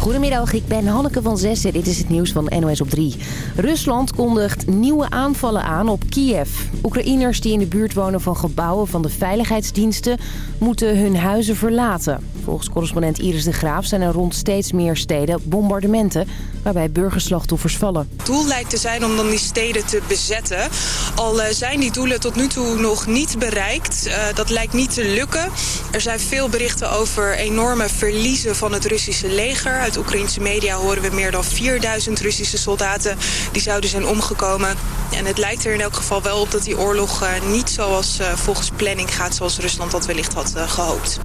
Goedemiddag, ik ben Hanneke van Zessen. Dit is het nieuws van NOS op 3. Rusland kondigt nieuwe aanvallen aan op Kiev. Oekraïners die in de buurt wonen van gebouwen van de veiligheidsdiensten... moeten hun huizen verlaten. Volgens correspondent Iris de Graaf zijn er rond steeds meer steden bombardementen... waarbij burgerslachtoffers vallen. Het doel lijkt te zijn om dan die steden te bezetten. Al eh, zijn die doelen tot nu toe nog niet bereikt. Uh, dat lijkt niet te lukken. Er zijn veel berichten over enorme verliezen van het Russische leger. Uit Oekraïnse media horen we meer dan 4000 Russische soldaten die zouden zijn omgekomen. En het lijkt er in elk geval wel op dat die oorlog uh, niet zoals volgens planning gaat... zoals Rusland dat wellicht had gehoopt.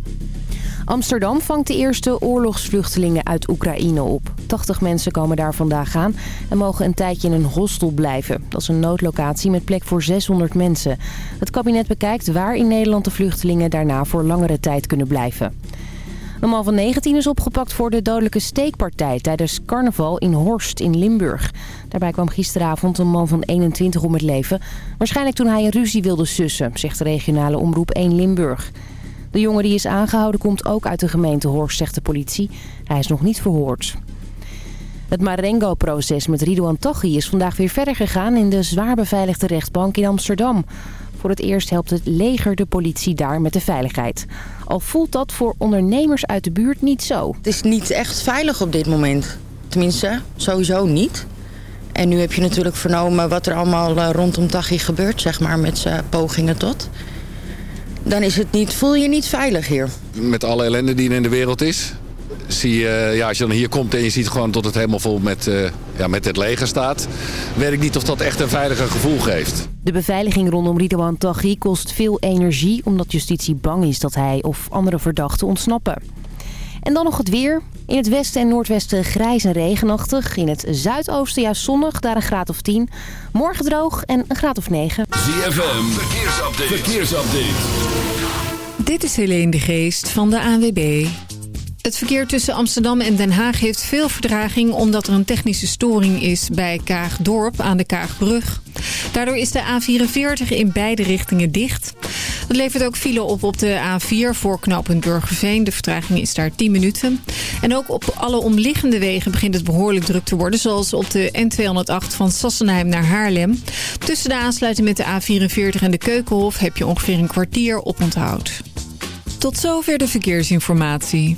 Amsterdam vangt de eerste oorlogsvluchtelingen uit Oekraïne op. 80 mensen komen daar vandaag aan en mogen een tijdje in een hostel blijven. Dat is een noodlocatie met plek voor 600 mensen. Het kabinet bekijkt waar in Nederland de vluchtelingen daarna voor langere tijd kunnen blijven. Een man van 19 is opgepakt voor de dodelijke steekpartij tijdens carnaval in Horst in Limburg. Daarbij kwam gisteravond een man van 21 om het leven. Waarschijnlijk toen hij een ruzie wilde sussen, zegt de regionale omroep 1 Limburg. De jongen die is aangehouden komt ook uit de gemeente Horst, zegt de politie. Hij is nog niet verhoord. Het Marengo-proces met Ridouan Taghi is vandaag weer verder gegaan in de zwaar beveiligde rechtbank in Amsterdam. Voor het eerst helpt het leger de politie daar met de veiligheid. Al voelt dat voor ondernemers uit de buurt niet zo. Het is niet echt veilig op dit moment. Tenminste, sowieso niet. En nu heb je natuurlijk vernomen wat er allemaal eh, rondom Taghi gebeurt, zeg maar, met zijn pogingen tot dan is het niet, voel je niet veilig hier. Met alle ellende die er in de wereld is, zie je, ja, als je dan hier komt en je ziet gewoon dat het helemaal vol met, uh, ja, met het leger staat, weet ik niet of dat echt een veiliger gevoel geeft. De beveiliging rondom Ridouan Taghi kost veel energie omdat justitie bang is dat hij of andere verdachten ontsnappen. En dan nog het weer. In het westen en noordwesten grijs en regenachtig. In het zuidoosten juist zonnig, daar een graad of 10. Morgen droog en een graad of 9. ZFM, verkeersupdate. verkeersupdate. Dit is Helene de Geest van de ANWB. Het verkeer tussen Amsterdam en Den Haag heeft veel verdraging... omdat er een technische storing is bij Kaagdorp aan de Kaagbrug. Daardoor is de A44 in beide richtingen dicht. Dat levert ook file op op de A4 voor knooppunt Burgerveen. De vertraging is daar 10 minuten. En ook op alle omliggende wegen begint het behoorlijk druk te worden... zoals op de N208 van Sassenheim naar Haarlem. Tussen de aansluiting met de A44 en de Keukenhof... heb je ongeveer een kwartier op onthoud. Tot zover de verkeersinformatie.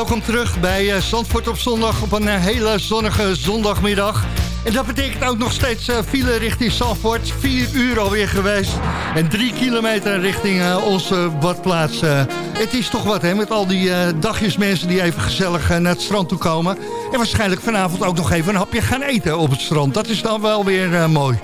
Welkom terug bij uh, Zandvoort op zondag op een uh, hele zonnige zondagmiddag. En dat betekent ook nog steeds uh, file richting Zandvoort. Vier uur alweer geweest. En drie kilometer richting onze badplaats. het is toch wat hè, met al die dagjes mensen die even gezellig naar het strand toe komen. En waarschijnlijk vanavond ook nog even een hapje gaan eten op het strand. Dat is dan wel weer mooi.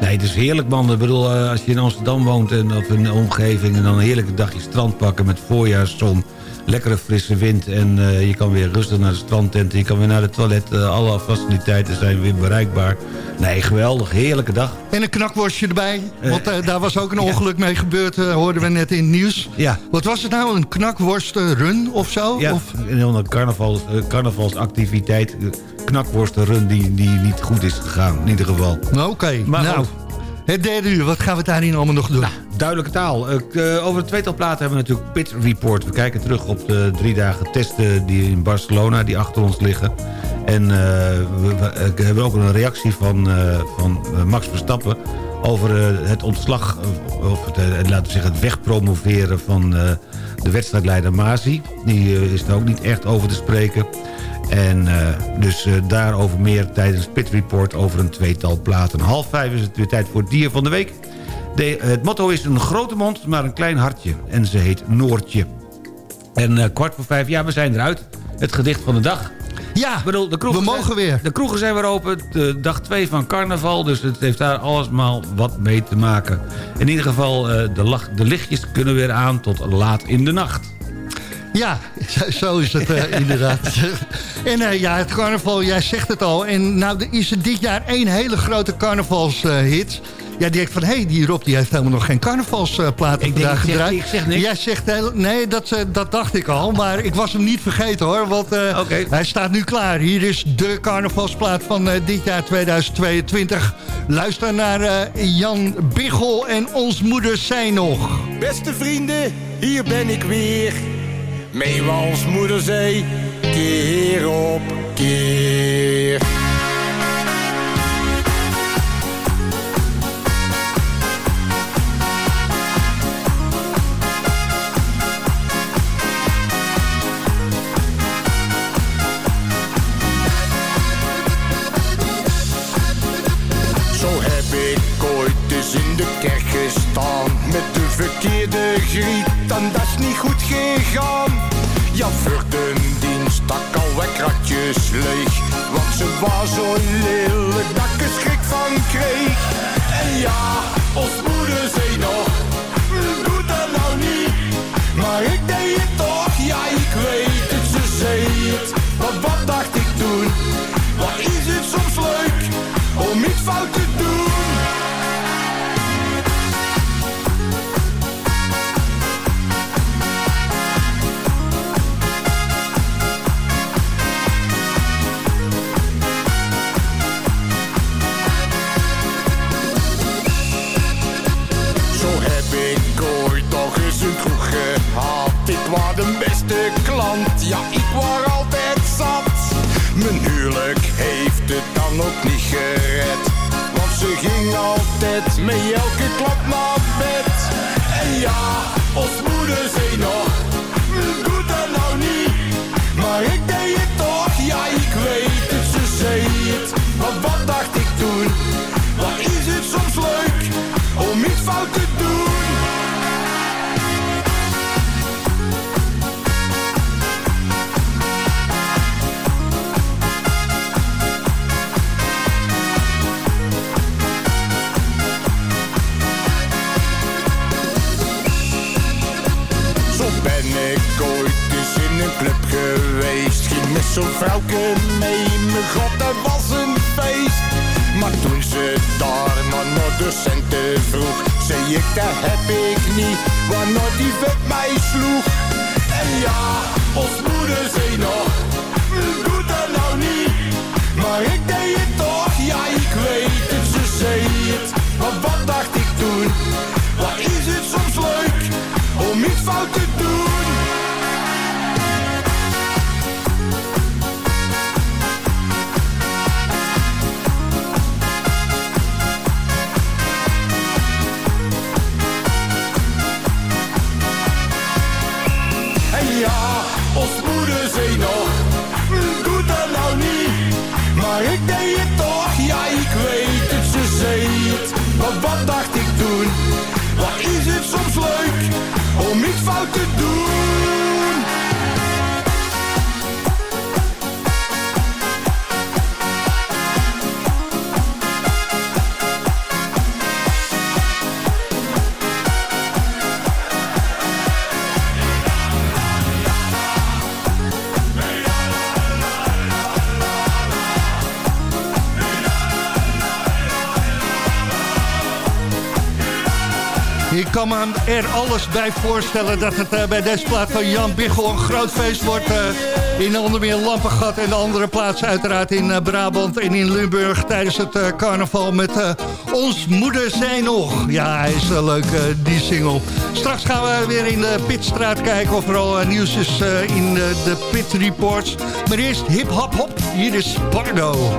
Nee, het is heerlijk man. Ik bedoel, als je in Amsterdam woont en of in de omgeving... en dan een heerlijke dagje strand pakken met voorjaarszon lekkere frisse wind. En uh, je kan weer rustig naar de strandtent. Je kan weer naar het toilet. Uh, alle faciliteiten zijn weer bereikbaar. Nee, geweldig. Heerlijke dag. En een knakworstje erbij. Uh, want daar was ook een ongeluk mee gebeurd. hoorden we net in het nieuws. Ja. Wat was het nou? Een knakworstenrun of zo? Ja, of? een hele carnaval, carnavalsactiviteit. Knakworstenrun die, die niet goed is gegaan. In ieder geval. Oké. nou, het derde uur. Wat gaan we daarin allemaal nog doen? Nou, duidelijke taal. Uh, over het tweetal platen hebben we natuurlijk Pit Report. We kijken terug op de drie dagen testen die in Barcelona, die achter ons liggen. En uh, we, hebben ook een reactie van, van Max Verstappen over het ontslag, of het, laten we zeggen het wegpromoveren van de wedstrijdleider Masi. Die is er ook niet echt over te spreken. En uh, dus uh, daarover meer tijdens Pit Report over een tweetal platen. Half vijf is het weer tijd voor het dier van de week. De, het motto is een grote mond, maar een klein hartje. En ze heet Noortje. En uh, kwart voor vijf, ja, we zijn eruit. Het gedicht van de dag. Ja, bedoel, de kroegen we mogen zijn, weer. De kroegen zijn weer open. De dag 2 van carnaval. Dus het heeft daar allesmaal wat mee te maken. In ieder geval, de, lach, de lichtjes kunnen weer aan tot laat in de nacht. Ja, zo is het uh, inderdaad. en uh, ja, het carnaval, jij zegt het al. En nou is er dit jaar één hele grote carnavalshit. Ja, die denkt van, hé, hey, die Rob die heeft helemaal nog geen carnavalsplaten uh, vandaag gedraaid. Ik zeg niks. Jij zegt, heel, nee, dat, uh, dat dacht ik al. Maar ik was hem niet vergeten hoor, want uh, okay. hij staat nu klaar. Hier is de carnavalsplaat van dit jaar 2022. Luister naar Jan Biggel en Ons Moeders Zijn Nog. Beste vrienden, hier ben ik weer. Mee als moeder zei, keer op keer. In de kerk gestaan met de verkeerde griet, en dat is niet goed gegaan. De dienst stak al kratjes leeg, want ze was zo lelijk dat ik er schrik van kreeg. En ja, ons moeder zei nog, doe dat nou niet, maar ik deed ja ik was altijd zat. Mijn huwelijk heeft het dan ook niet gered. Want ze ging altijd met elke klap naar vrouwke mee Mijn god, dat was een feest. Maar toen ze daar naar docenten vroeg Zei ik, dat heb ik niet Waarna die vet mij sloeg. En ja, ons moeder zei nog Ik kan me er alles bij voorstellen dat het eh, bij deze plaat van Jan Biggel een groot feest wordt. eh, in onder meer Lampengat en de andere plaatsen uiteraard in eh, Brabant en in Limburg tijdens het carnaval met Ons Moeder Zij Nog. Ja, hij is leuk, die single. Straks gaan we weer in de Pitstraat kijken of er al nieuws is in de Pit Reports. Maar eerst hip hop hop, hier is Pardo.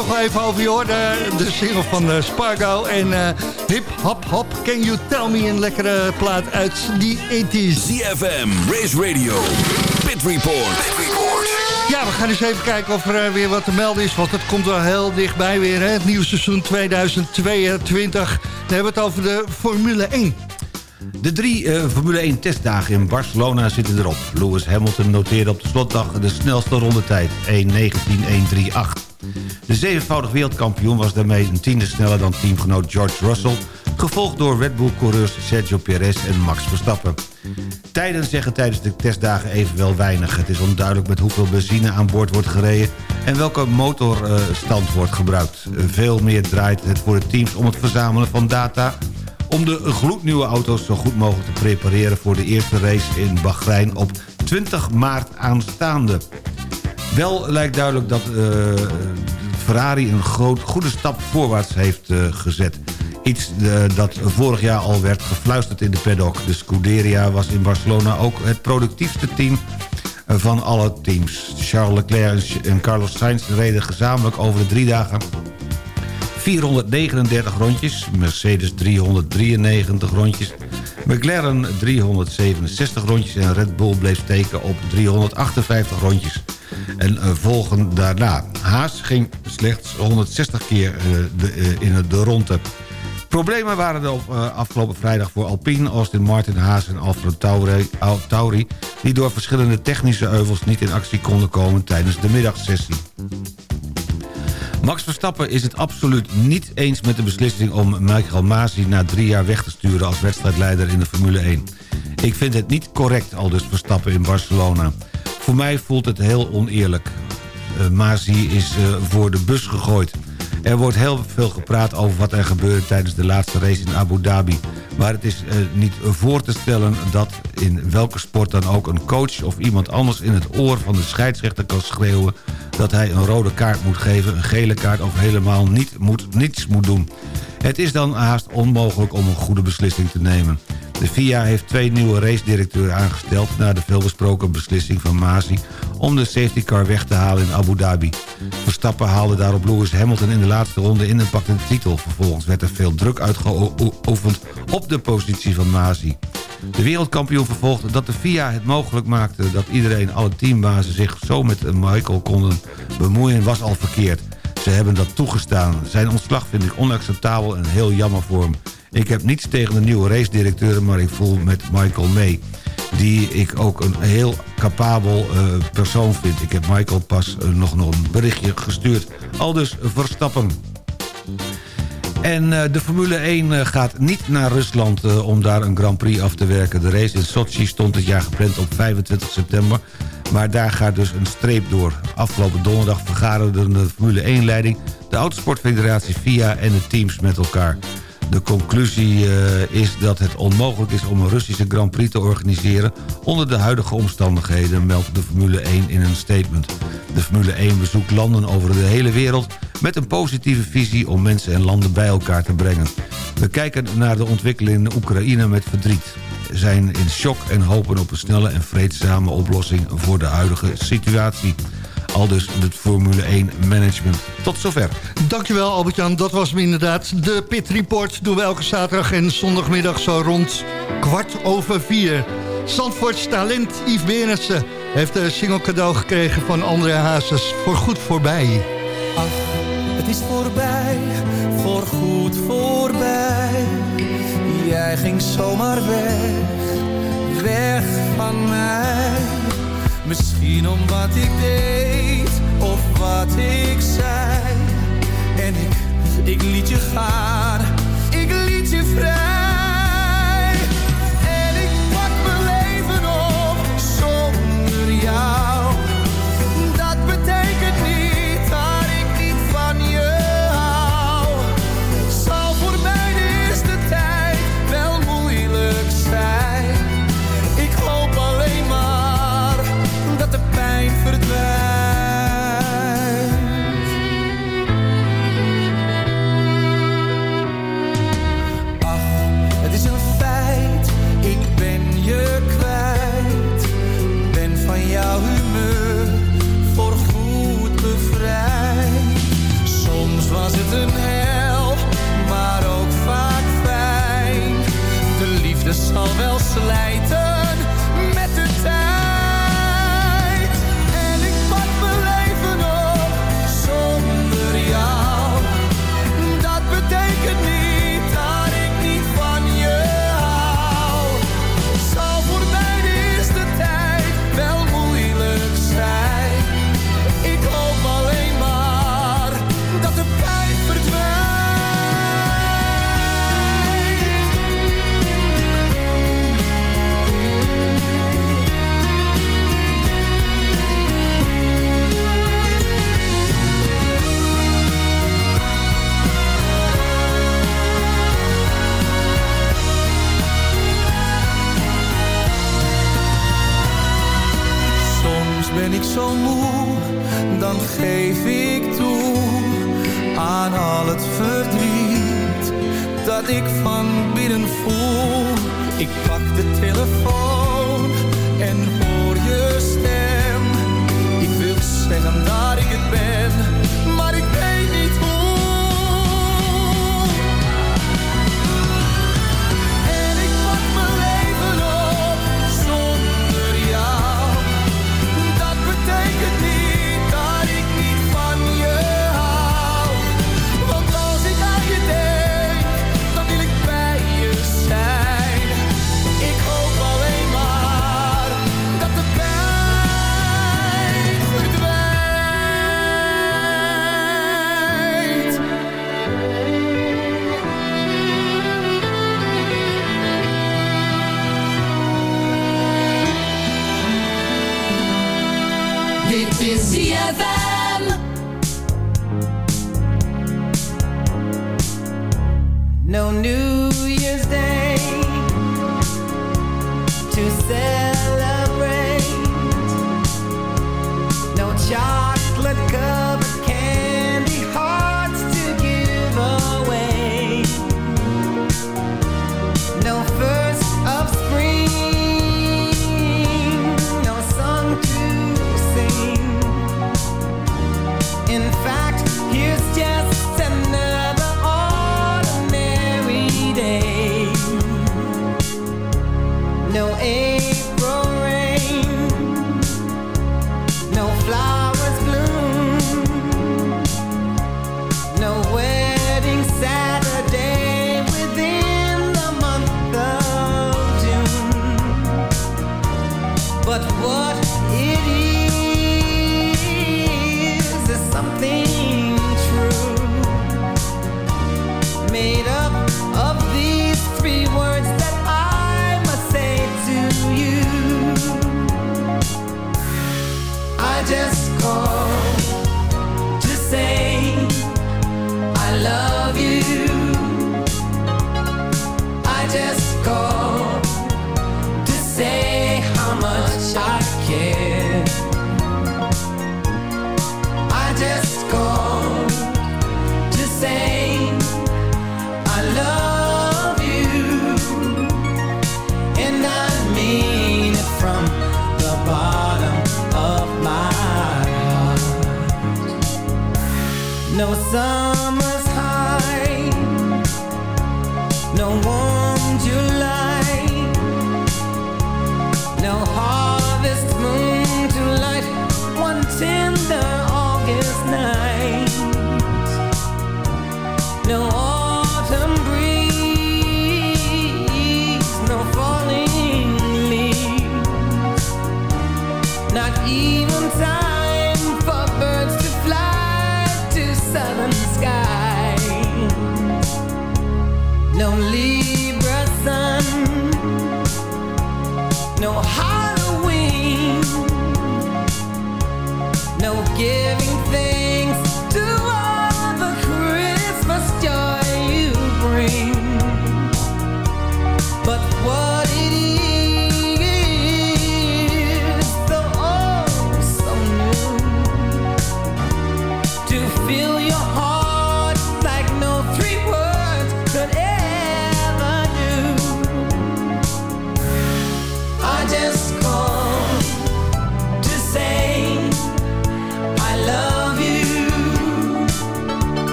We nog wel even over. Je hoorde de single van eh, Spargo en eh, Hip Hop Hop. Can you tell me een lekkere plaat uit die 80s. CFM, Race Radio, Pit Report. Ja, we gaan eens even kijken of er eh, weer wat te melden is. Want het komt wel heel dichtbij weer. Hè? Het nieuwe seizoen 2022. Dan hebben we het over de Formule 1. De drie eh, Formule 1 testdagen in Barcelona zitten erop. Lewis Hamilton noteerde op de slotdag de snelste rondetijd, 1.19.138. De zevenvoudig wereldkampioen was daarmee een tiende sneller dan teamgenoot George Russell... gevolgd door Red Bull-coureurs Sergio Perez en Max Verstappen. Tijden zeggen tijdens de testdagen evenwel weinig. Het is onduidelijk met hoeveel benzine aan boord wordt gereden... en welke motorstand wordt gebruikt. Veel meer draait het voor de teams om het verzamelen van data om de gloednieuwe auto's zo goed mogelijk te prepareren... voor de eerste race in Bahrein op 20 maart aanstaande. Wel lijkt duidelijk dat eh, Ferrari een groot, goede stap voorwaarts heeft eh, gezet. Iets eh, dat vorig jaar al werd gefluisterd in de paddock. De Scuderia was in Barcelona ook het productiefste team... van alle teams. Charles Leclerc en Carlos Sainz reden gezamenlijk over de drie dagen 439 rondjes, Mercedes 393 rondjes... McLaren 367 rondjes en Red Bull bleef steken op 358 rondjes. En uh, volgen daarna. Haas ging slechts 160 keer de, uh, in de ronde. Problemen waren er op afgelopen vrijdag voor Alpine, Austin Martin, Haas en Alfred Tauri... die door verschillende technische euvels niet in actie konden komen tijdens de middagsessie. Max Verstappen is het absoluut niet eens met de beslissing om Michael Masi na drie jaar weg te sturen als wedstrijdleider in de Formule 1. Ik vind het niet correct, al dus Verstappen in Barcelona. Voor mij voelt het heel oneerlijk. Uh, Masi is uh, voor de bus gegooid. Er wordt heel veel gepraat over wat er gebeurde tijdens de laatste race in Abu Dhabi. Maar het is uh, niet voor te stellen dat in welke sport dan ook... een coach of iemand anders in het oor van de scheidsrechter kan schreeuwen... dat hij een rode kaart moet geven, een gele kaart of helemaal niet moet, niets moet doen. Het is dan haast onmogelijk om een goede beslissing te nemen. De FIA heeft twee nieuwe race-directeuren aangesteld... na de veelbesproken beslissing van Masi om de safety car weg te halen in Abu Dhabi. Verstappen haalde daarop Lewis Hamilton in de laatste ronde in en pakte de titel. Vervolgens werd er veel druk uitgeoefend op de positie van Masi. De wereldkampioen vervolgde dat de FIA het mogelijk maakte... dat iedereen, alle teambazen zich zo met Michael konden bemoeien... was al verkeerd. Ze hebben dat toegestaan. Zijn ontslag vind ik onacceptabel en heel jammer voor hem. Ik heb niets tegen de nieuwe race-directeuren... maar ik voel met Michael mee. Die ik ook een heel capabel uh, persoon vind. Ik heb Michael pas uh, nog, nog een berichtje gestuurd. Al dus Verstappen. En uh, de Formule 1 gaat niet naar Rusland om daar een Grand Prix af te werken. De race in Sochi stond dit jaar gepland op 25 september. Maar daar gaat dus een streep door. Afgelopen donderdag vergaderde de Formule 1-leiding... de Autosportfederatie FIA en de teams met elkaar. De conclusie uh, is dat het onmogelijk is om een Russische Grand Prix te organiseren... onder de huidige omstandigheden, meldt de Formule 1 in een statement. De Formule 1 bezoekt landen over de hele wereld... met een positieve visie om mensen en landen bij elkaar te brengen. We kijken naar de ontwikkeling in Oekraïne met verdriet zijn in shock en hopen op een snelle en vreedzame oplossing voor de huidige situatie. Al dus het Formule 1 management. Tot zover. Dankjewel Albert-Jan, dat was hem inderdaad. De Pit Report doen we elke zaterdag en zondagmiddag zo rond kwart over vier. Zandvoorts talent Yves Berensen heeft een single cadeau gekregen van André Hazes. Voor goed voorbij. Ach, het is voorbij, voor goed voorbij. Jij ging zomaar weg, weg van mij. Om wat ik deed of wat ik zei. En ik, ik liet je gaan, ik liet je vrij. ik zo moe, dan geef ik toe aan al het verdriet dat ik van binnen voel. Ik pak de telefoon en hoor je stem. Ik wil zeggen dat ik het ben New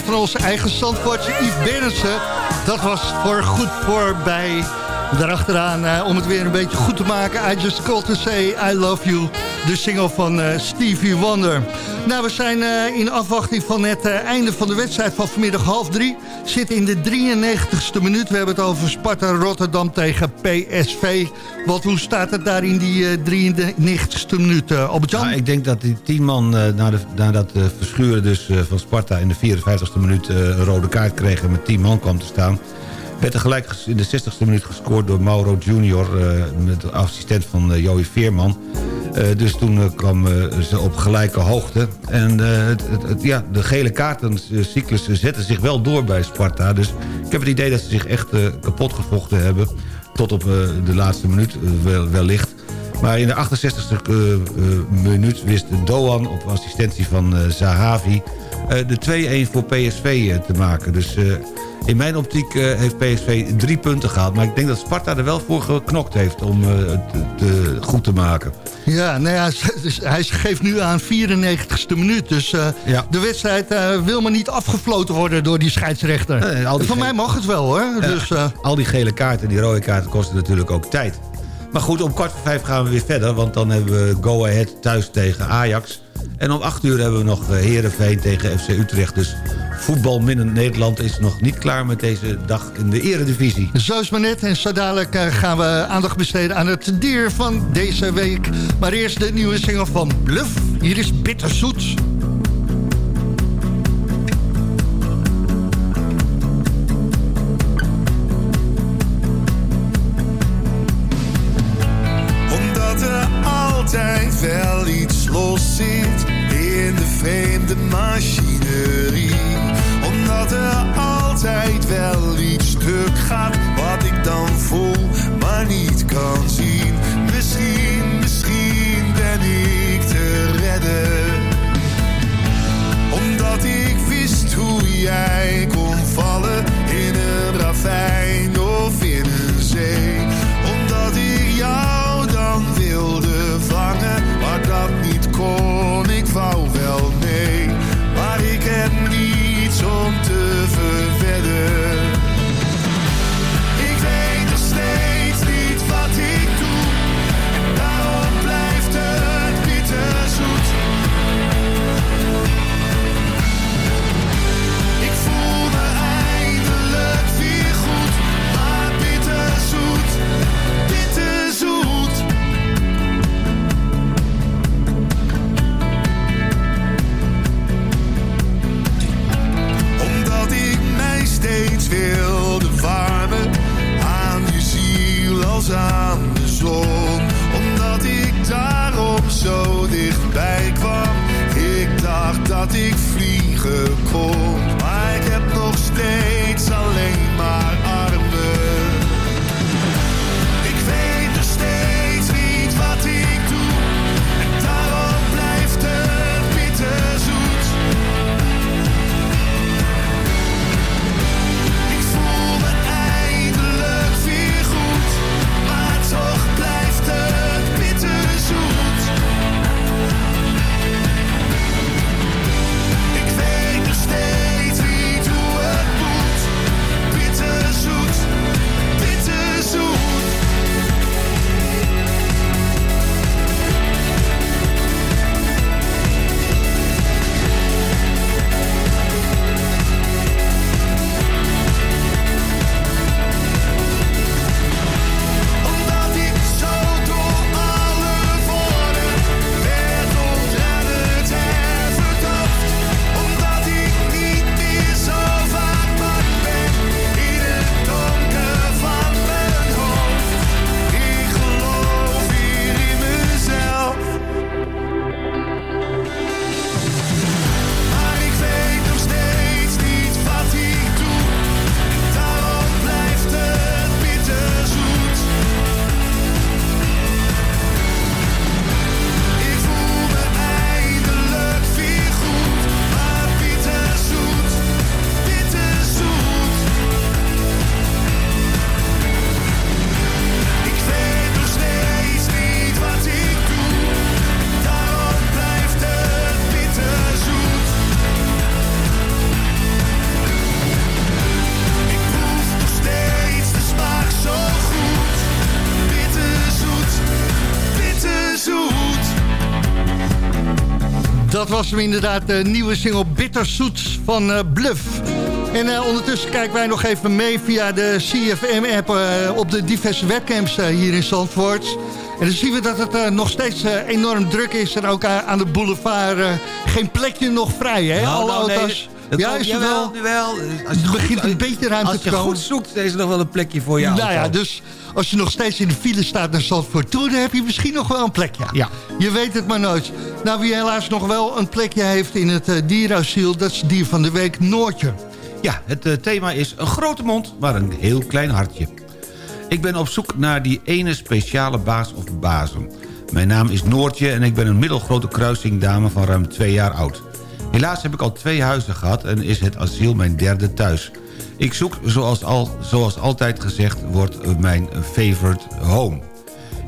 van onze eigen Zandvoortje Yves Berendsen. Dat was voor goed voorbij. Daarachteraan, eh, om het weer een beetje goed te maken... I Just Called To Say I Love You, de single van eh, Stevie Wonder. Nou, we zijn eh, in afwachting van het einde van de wedstrijd van vanmiddag half drie. Zitten in de 93ste minuut. We hebben het over Sparta Rotterdam tegen PSV. Want hoe staat het daar in die eh, 93ste minuut, eh, Albert-Jan? Ja, ik denk dat die tien man eh, de, na dat eh, verschuren dus, eh, van Sparta... in de 54ste minuut eh, een rode kaart kregen en met 10 man kwam te staan... werd er gelijk in de 60ste minuut gescoord door Mauro Junior... eh, met assistent van eh, Joey Veerman. Eh, dus toen kwamen ze op gelijke hoogte. En het, ja, de gele kaartencyclus zette zich wel door bij Sparta. Dus ik heb het idee dat ze zich echt kapot gevochten hebben. Tot op de laatste minuut wel, wellicht. Maar in de 68e eh, eh, minuut wist Doan op assistentie van Zahavi... de 2-1 voor PSV te maken. Dus in mijn optiek eh, heeft PSV drie punten gehaald. Maar ik denk dat Sparta er wel voor geknokt heeft om eh, het te- goed te maken. Ja, nou ja, hij geeft nu aan 94ste minuut. Dus eh, de wedstrijd eh, wil maar niet afgefloten worden door die scheidsrechter. Van mij mag het wel hoor. Dus, eh, al die gele kaarten, die rode kaarten kosten natuurlijk ook tijd. Maar goed, om kwart voor vijf gaan we weer verder. Want dan hebben we Go Ahead thuis tegen Ajax. En om acht uur hebben we nog eh, Heerenveen tegen FC Utrecht. Dus voetbalminnend Nederland is nog niet klaar met deze dag in de eredivisie. Zo is maar net. En zo dadelijk eh, gaan we aandacht besteden aan het dier van deze week. Maar eerst de nieuwe single van Bluff. Hier is Bitterzoet. Wel iets los zit in de vreemde machinerie. Omdat er altijd wel iets stuk gaat wat ik dan voel, maar niet kan zien. Misschien, misschien ben ik te redden. Omdat ik wist hoe jij kon vallen was hem inderdaad, de nieuwe single Bitterzoet van eh, Bluff. En eh, ondertussen kijken wij nog even mee via de CFM-app eh, op de diverse webcams eh, hier in Zandvoort. En dan zien we dat het eh, nog steeds eh, enorm druk is. En ook eh, aan de boulevard eh, geen plekje nog vrij, hè? Nou, Alle nou, nee, auto's. Dat ja, is wel? jawel. Als je goed- begint een beetje ruimte Als te je komen. goed zoekt, is er nog wel een plekje voor je Nou ja, dus als je nog steeds in de file staat naar Zandvoort toe... dan heb je misschien nog wel een plekje. Ja. Je weet het maar nooit. Nou, wie helaas nog wel een plekje heeft in het uh, dierasiel... dat is dier van de week Noortje. Ja, het eh, thema is een grote mond, maar een heel klein hartje. Ik ben op zoek naar die ene speciale baas of bazen. Mijn naam is Noortje en ik ben een middelgrote kruisingdame van ruim twee jaar oud. Helaas heb ik al twee huizen gehad en is het asiel mijn derde thuis. Ik zoek, zoals, al, zoals altijd gezegd, wordt mijn favorite home.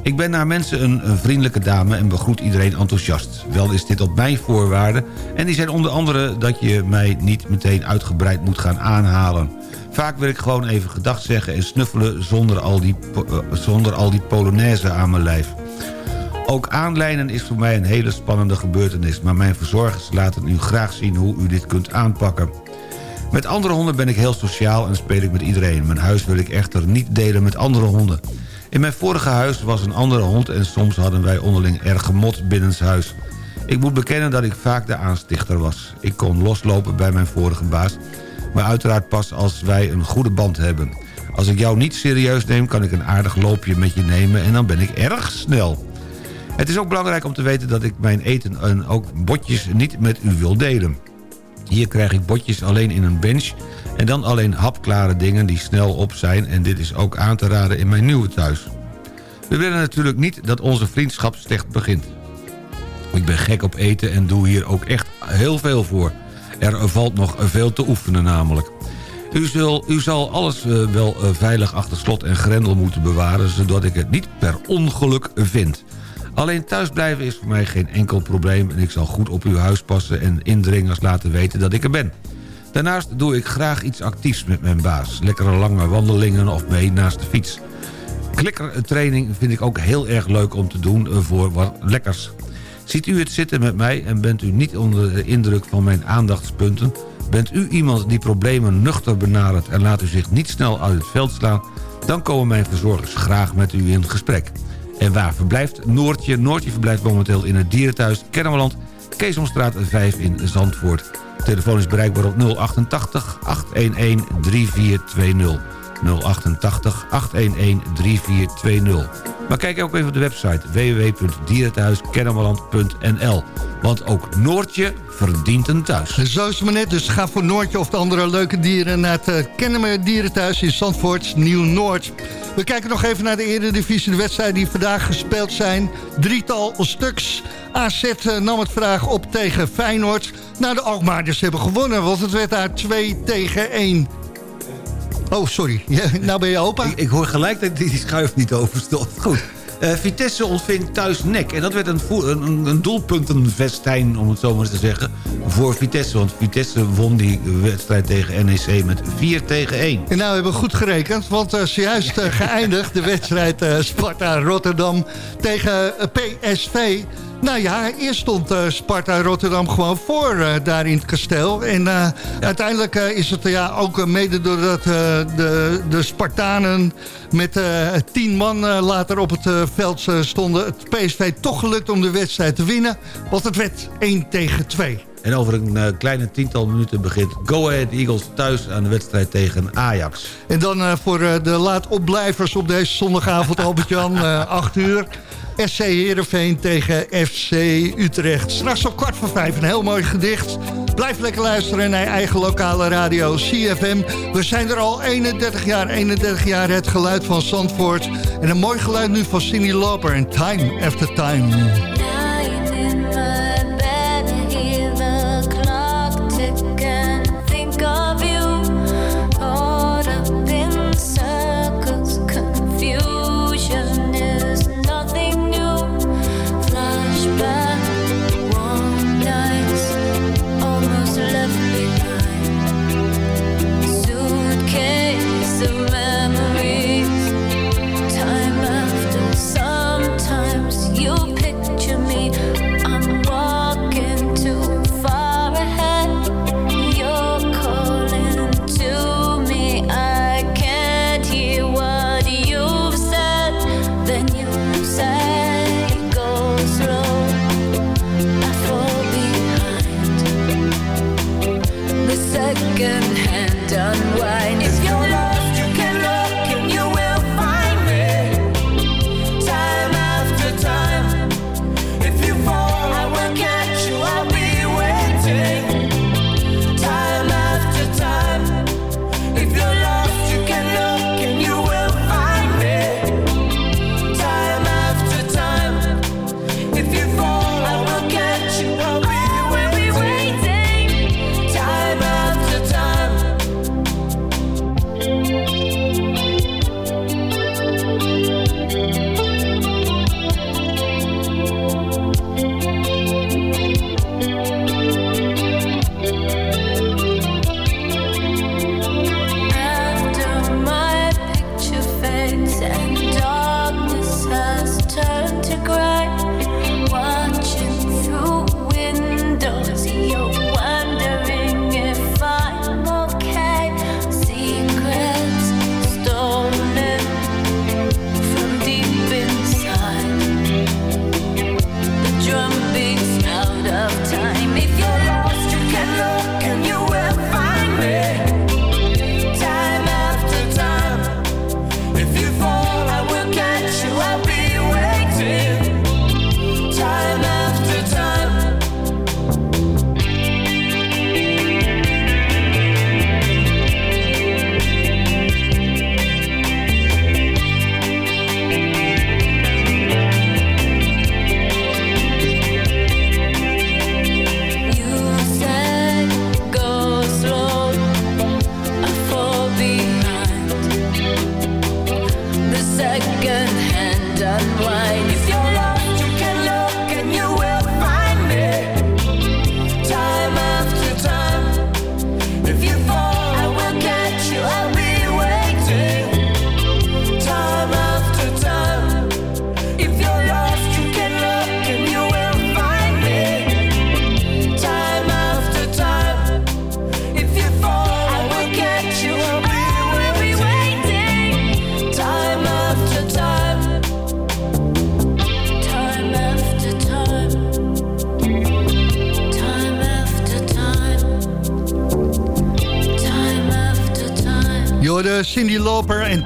Ik ben naar mensen een, vriendelijke dame en begroet iedereen enthousiast. Wel is dit op mijn voorwaarden en die zijn onder andere dat je mij niet meteen uitgebreid moet gaan aanhalen. Vaak wil ik gewoon even gedag zeggen en snuffelen zonder al die, uh, zonder al die polonaise aan mijn lijf. Ook aanlijnen is voor mij een hele spannende gebeurtenis... maar mijn verzorgers laten u graag zien hoe u dit kunt aanpakken. Met andere honden ben ik heel sociaal en speel ik met iedereen. Mijn huis wil ik echter niet delen met andere honden. In mijn vorige huis was een andere hond... en soms hadden wij onderling erg gemot binnenshuis. Ik moet bekennen dat ik vaak de aanstichter was. Ik kon loslopen bij mijn vorige baas... maar uiteraard pas als wij een goede band hebben. Als ik jou niet serieus neem, kan ik een aardig loopje met je nemen... en dan ben ik erg snel. Het is ook belangrijk om te weten dat ik mijn eten en ook botjes niet met u wil delen. Hier krijg ik botjes alleen in een bench en dan alleen hapklare dingen die snel op zijn... en dit is ook aan te raden in mijn nieuwe thuis. We willen natuurlijk niet dat onze vriendschap slecht begint. Ik ben gek op eten en doe hier ook echt heel veel voor. Er valt nog veel te oefenen namelijk. U, u zal alles uh, wel uh, veilig achter slot en grendel moeten bewaren... zodat ik het niet per ongeluk vind. Alleen thuisblijven is voor mij geen enkel probleem... en ik zal goed op uw huis passen en indringers laten weten dat ik er ben. Daarnaast doe ik graag iets actiefs met mijn baas. Lekkere lange wandelingen of mee naast de fiets. Klikkertraining vind ik ook heel erg leuk om te doen voor wat lekkers. Ziet u het zitten met mij en bent u niet onder de indruk van mijn aandachtspunten... bent u iemand die problemen nuchter benadert en laat u zich niet snel uit het veld slaan... dan komen mijn verzorgers graag met u in gesprek. En waar verblijft Noortje? Noortje verblijft momenteel in het dierenthuis Kennemerland... Keesomstraat 5 in Zandvoort. telefoon is bereikbaar op 088 811 3420. 088 811 3420. Maar kijk ook even op de website www.dierenthuiskennemerland.nl. Want ook Noortje verdient een thuis. Zo is het maar net, dus ga voor Noortje of de andere leuke dieren... naar het uh, Kennemer Dierenthuis in Zandvoort, Nieuw-Noord. We kijken nog even naar de eredivisie, de wedstrijden die vandaag gespeeld zijn. Drietal stuks. AZ uh, nam het vraag op tegen Feyenoord. Nou, de Alkmaarders hebben gewonnen, want het werd daar 2 tegen 1. Oh, sorry. Ja, nou ben je opa. Ik, ik hoor gelijk dat die schuif niet overstond. Goed. Uh, Vitesse ontving thuis nek. En dat werd een, een, een doelpuntenvestijn, om het zo maar eens te zeggen, voor Vitesse. Want Vitesse won die wedstrijd tegen NEC met 4 tegen 1. En nou hebben we goed gerekend, want uh, zojuist uh, geëindigd de wedstrijd Sparta-Rotterdam tegen PSV. Nou ja, eerst stond uh, Sparta Rotterdam gewoon voor uh, daar in het kasteel. En uh, ja. uiteindelijk is het ja, ook mede doordat de, de Spartanen met tien man later op het veld stonden... het PSV toch gelukt om de wedstrijd te winnen. Want het werd 1 tegen 2. En over een kleine tiental minuten begint Go Ahead Eagles thuis aan de wedstrijd tegen Ajax. En dan voor de laatopblijvers op deze zondagavond, Albert-Jan, 8 uur... SC Heerenveen tegen FC Utrecht. Straks op kwart voor vijf een heel mooi gedicht. Blijf lekker luisteren naar eigen lokale radio CFM. We zijn er al 31 jaar, 31 jaar het geluid van Zandvoort. En een mooi geluid nu van Cindy Lauper en Time After Time.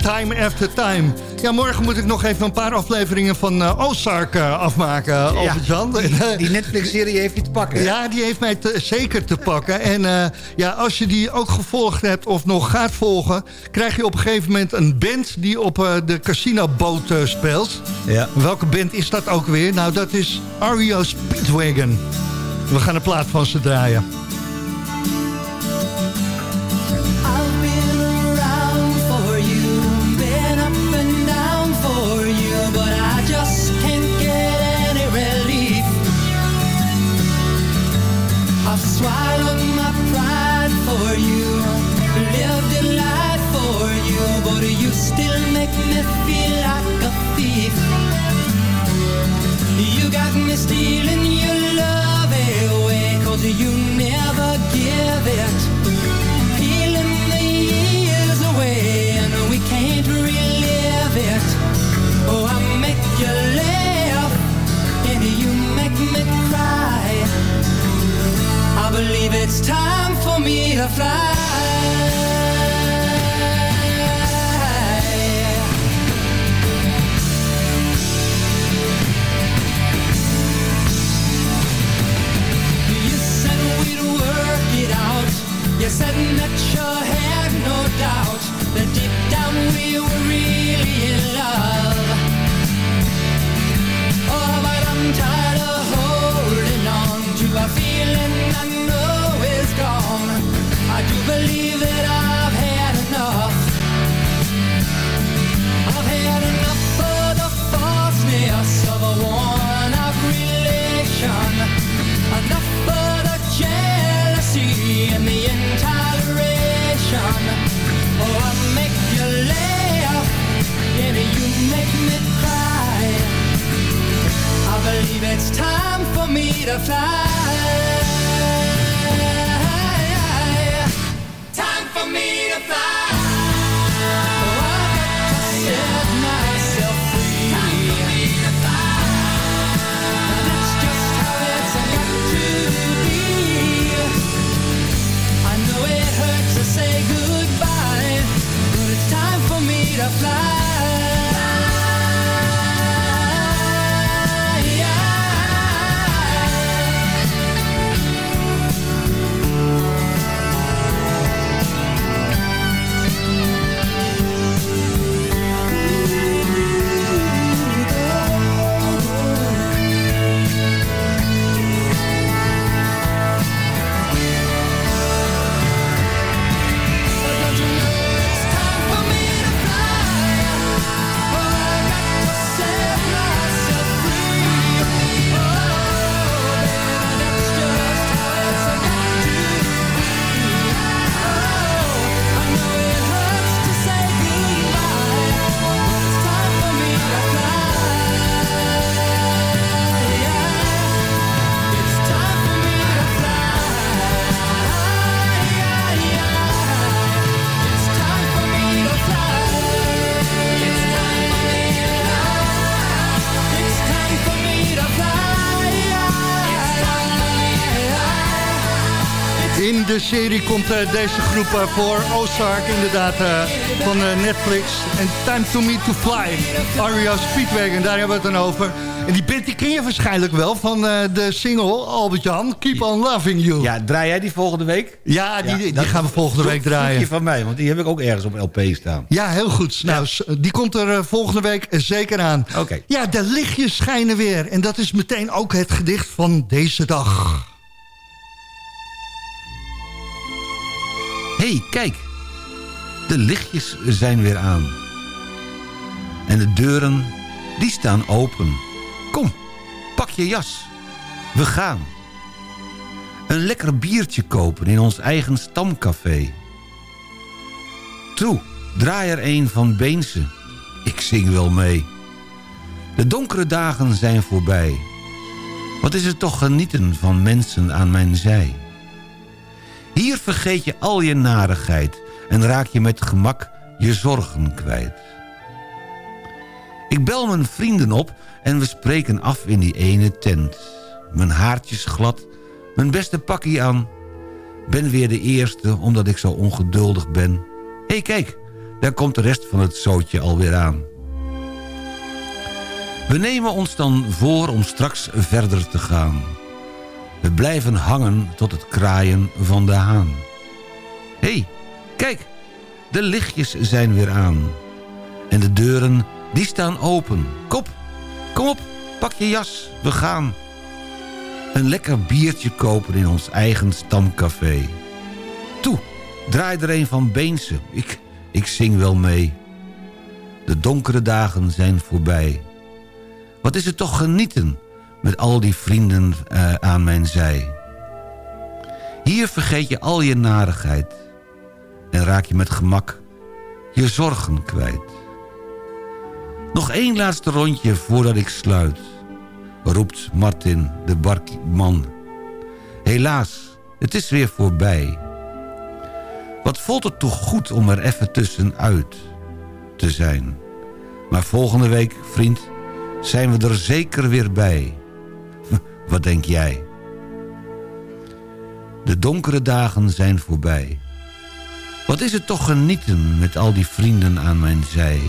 Time After Time. Ja, morgen moet ik nog even een paar afleveringen van eh, Ozark eh, afmaken, Ja, Albert-Jan. die, die Netflix-serie heeft je te pakken. hè? Ja, die heeft mij te- zeker te pakken. En eh, ja, als je die ook gevolgd hebt of nog gaat volgen... krijg je op een gegeven moment een band die op de casinoboot speelt. Ja. Welke band is dat ook weer? Nou, dat is Ario Speedwagon. We gaan een plaat van ze draaien. Komt eh, deze groep eh, voor Ozark inderdaad eh, van Netflix. En Time to Me to Fly, Ario Speedwagon, daar hebben we het dan over. En die band die ken je waarschijnlijk wel van de single Albert-Jan, Keep on Loving You. Ja, draai jij die volgende week? Ja, die, die dat gaan we volgende week draaien. je van mij, want die heb ik ook ergens op LP staan. Ja, heel goed. Nou, die komt er volgende week zeker aan. Oké. Ja, de lichtjes schijnen weer. En dat is meteen ook het gedicht van deze dag. Hey, kijk. De lichtjes zijn weer aan. En de deuren, die staan open. Kom, pak je jas. We gaan. Een lekker biertje kopen in ons eigen stamcafé. Toe, draai er een van Beense. Ik zing wel mee. De donkere dagen zijn voorbij. Wat is het toch genieten van mensen aan mijn zij. Hier vergeet je al je narigheid... en raak je met gemak je zorgen kwijt. Ik bel mijn vrienden op en we spreken af in die ene tent. Mijn haartjes glad, mijn beste pakkie aan. Ben weer de eerste omdat ik zo ongeduldig ben. Hé hey, kijk, daar komt de rest van het zootje alweer aan. We nemen ons dan voor om straks verder te gaan. We blijven hangen tot het kraaien van de haan. Hé, hey, kijk, de lichtjes zijn weer aan. En de deuren, die staan open. Kop, kom op, pak je jas, we gaan. Een lekker biertje kopen in ons eigen stamcafé. Toe, draai er een van Beense, ik, ik zing wel mee. De donkere dagen zijn voorbij. Wat is het toch genieten met al die vrienden uh, aan mijn zij. Hier vergeet je al je narigheid en raak je met gemak je zorgen kwijt. Nog één laatste rondje voordat ik sluit, roept Martin de barkman. Helaas, het is weer voorbij. Wat voelt het toch goed om er even tussenuit te zijn. Maar volgende week, vriend, zijn we er zeker weer bij. Wat denk jij? De donkere dagen zijn voorbij. Wat is het toch genieten met al die vrienden aan mijn zij.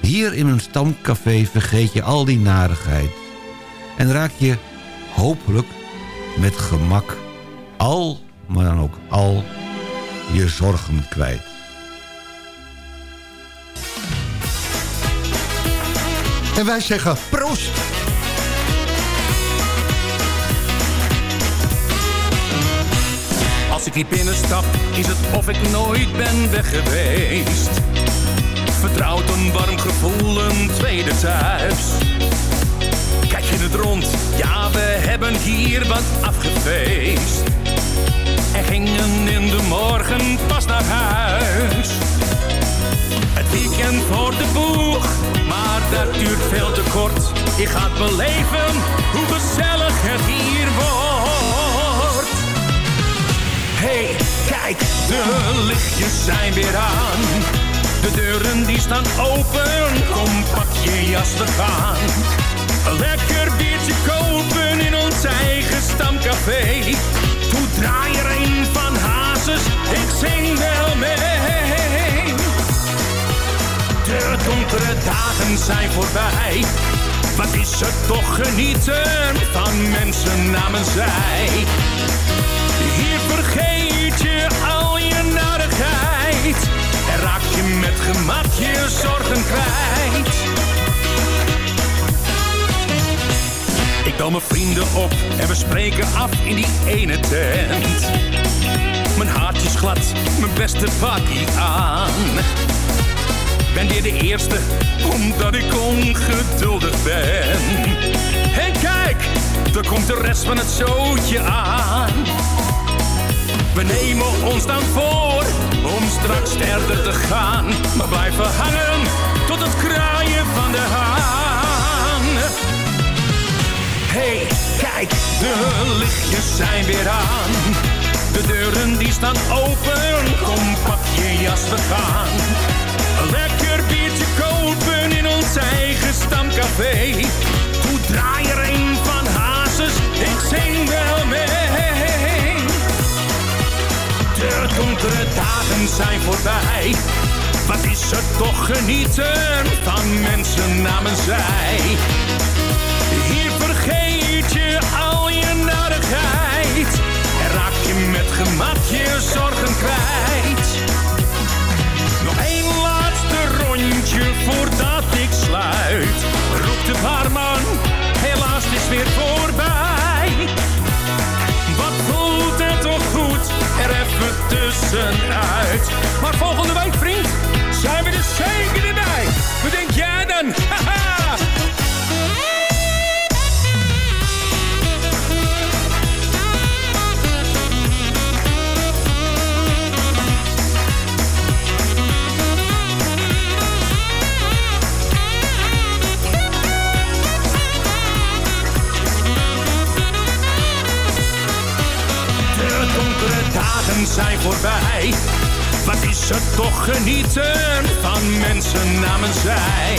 Hier in mijn stamcafé vergeet je al die narigheid. En raak je hopelijk met gemak al, maar dan ook al, je zorgen kwijt. En wij zeggen proost! Als ik hier binnenstap, is het of ik nooit ben weg geweest. Vertrouwd een warm gevoel, een tweede thuis. Kijk je het rond, ja we hebben hier wat afgefeest. En gingen in de morgen pas naar huis. Het weekend voor de boeg, maar dat duurt veel te kort. Je gaat beleven hoe gezellig het hier wordt. Hey, kijk, de lichtjes zijn weer aan. De deuren die staan open, kom pak je jas, we gaan. Lekker biertje kopen in ons eigen stamcafé. Toe draai er een van Hazes, ik zing wel mee. De donkere dagen zijn voorbij. Wat is het toch genieten van mensen namens zij. Vergeet je al je narigheid. En raak je met gemak je zorgen kwijt. Ik bel mijn vrienden op en we spreken af in die ene tent. Mijn haartje is glad, mijn beste pakkie aan. Ben weer de eerste, omdat ik ongeduldig ben. En kijk, er komt de rest van het zootje aan. We nemen ons dan voor om straks verder te gaan. Maar blijven hangen tot het kraaien van de haan. Hey, kijk, de lichtjes zijn weer aan. De deuren die staan open, kom pak je jas, we gaan. Lekker biertje kopen in ons eigen stamcafé. Toe draai er een van Hazes, ik zing wel mee. De donkere dagen zijn voorbij. Wat is het toch genieten van mensen namens zij. Hier vergeet je al je narigheid. En raak je met gemak je zorgen kwijt. Nog één laatste rondje voordat ik sluit. Roept de barman, helaas is weer voorbij. er even tussenuit. Maar volgende week, vriend, zijn we de zeker bij. Wat denk jij dan? Haha! dagen zijn voorbij. Wat is er toch genieten van mensen namens zij.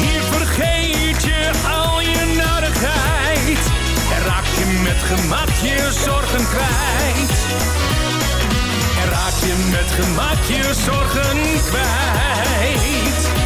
Hier vergeet je al je narigheid. En raak je met gemak je zorgen kwijt. En raak je met gemak je zorgen kwijt.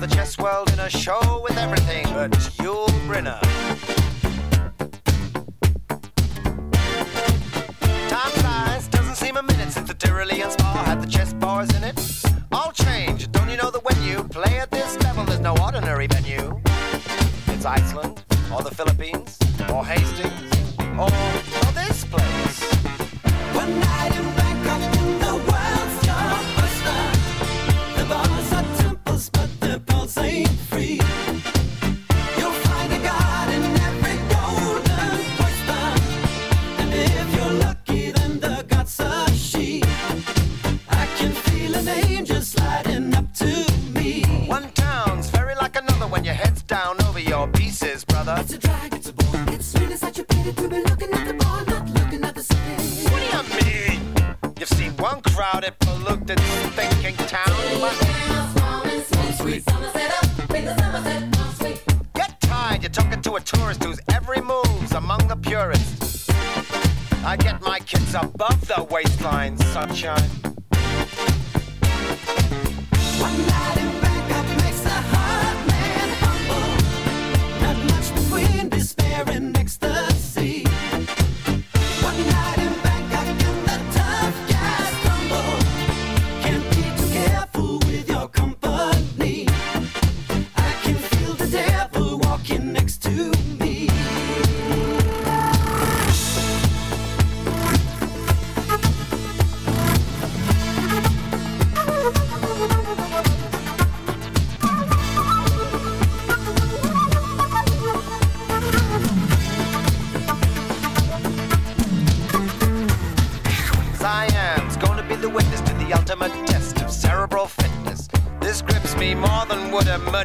the chess world in a show with everything. But you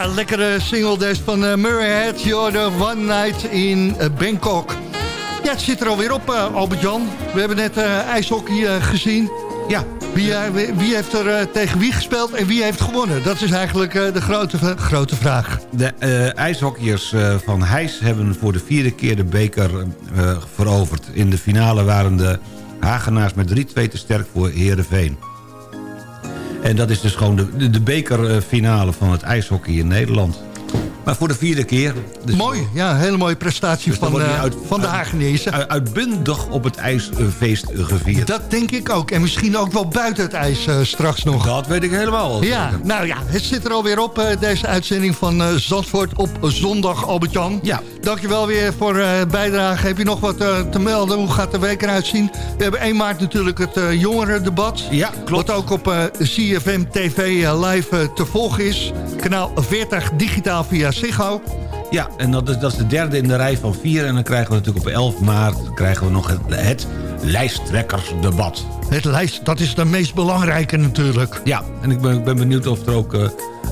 Ja, een lekkere single dus van uh, Murray Head. You're One Night in uh, Bangkok. Ja, het zit er alweer op, uh, Albert-Jan. We hebben net ijshockey gezien. Ja. Wie, wie heeft er tegen wie gespeeld en wie heeft gewonnen? Dat is eigenlijk de grote, grote vraag. De ijshockeyers van Heijs hebben voor de vierde keer de beker veroverd. In de finale waren de Hagenaars met 3-2 te sterk voor Heerenveen. En dat is dus gewoon de, de bekerfinale van het ijshockey in Nederland. Maar voor de vierde keer. Dus Mooi, ja, hele mooie prestatie dus van, uh, uit, van de Hagenezen. Uit, uitbundig op het ijsfeest gevierd. Dat denk ik ook. En misschien ook wel buiten het ijs uh, straks nog. Dat weet ik helemaal. Ja, nou ja, het zit er alweer op, uh, deze uitzending van Zandvoort op zondag, Albert-Jan. Ja. Dankjewel weer voor bijdrage. Heb je nog wat te melden? Hoe gaat de week eruit zien? We hebben 1 maart natuurlijk het jongerendebat. Ja, klopt. Wat ook op CFM TV live te volgen is. Kanaal 40 digitaal via Ja, en dat is, dat is de derde in de rij van vier. En dan krijgen we natuurlijk op 11 maart krijgen we nog het, het lijsttrekkersdebat. Het lijst, dat is de meest belangrijke natuurlijk. Ja, en ik ben, ik ben benieuwd of er ook uh,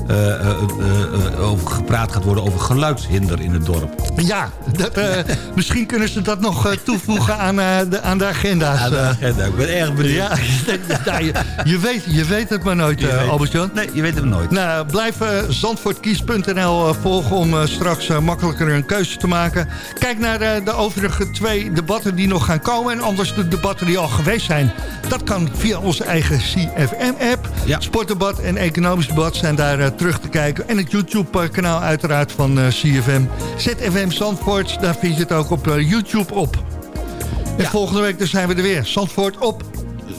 uh, uh, over gepraat gaat worden over geluidshinder in het dorp. Ja, dat, misschien kunnen ze dat nog toevoegen aan, de, aan de agenda's. Aan de agenda, ik ben erg benieuwd. Ja, ja je, je, weet, je weet het maar nooit, Albert-Jan. Nee, je weet het nooit. Nou, blijf zandvoortkies.nl volgen om straks makkelijker een keuze te maken. Kijk naar de overige twee debatten die nog gaan komen. En anders de debatten die al geweest zijn. Dat kan via onze eigen CFM-app. Ja. Sportdebat en economisch debat zijn daar uh, terug te kijken. En het YouTube-kanaal uiteraard van uh, CFM. ZFM Zandvoort, daar vind je het ook op uh, YouTube op. En Ja. volgende week dus zijn we er weer. Zandvoort op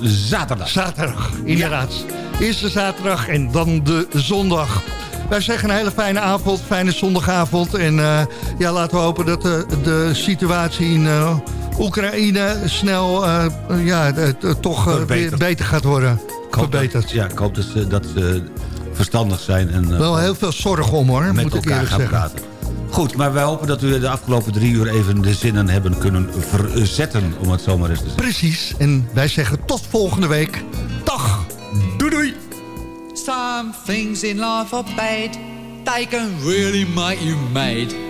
Zaterdag. zaterdag, inderdaad. Eerste zaterdag en dan de zondag. Wij zeggen een hele fijne avond, fijne zondagavond. En eh, ja, laten we hopen dat de, de situatie in eh, Oekraïne snel eh, ja, toch eh, weer Verbeterd. beter gaat worden. Ik hoop Verbeterd. Dat, ja, ik hoop dat ze, dat ze verstandig zijn. En, eh, Wel heel veel zorg om hoor, met moet ik elkaar eerlijk gaan zeggen. praten. Goed, maar wij hopen dat u de afgelopen drie uur even de zinnen hebben kunnen verzetten, om het zo maar eens te zeggen. Precies, en wij zeggen tot volgende week. Dag! Doei doei! Some things in life are bad. They can really make you mad.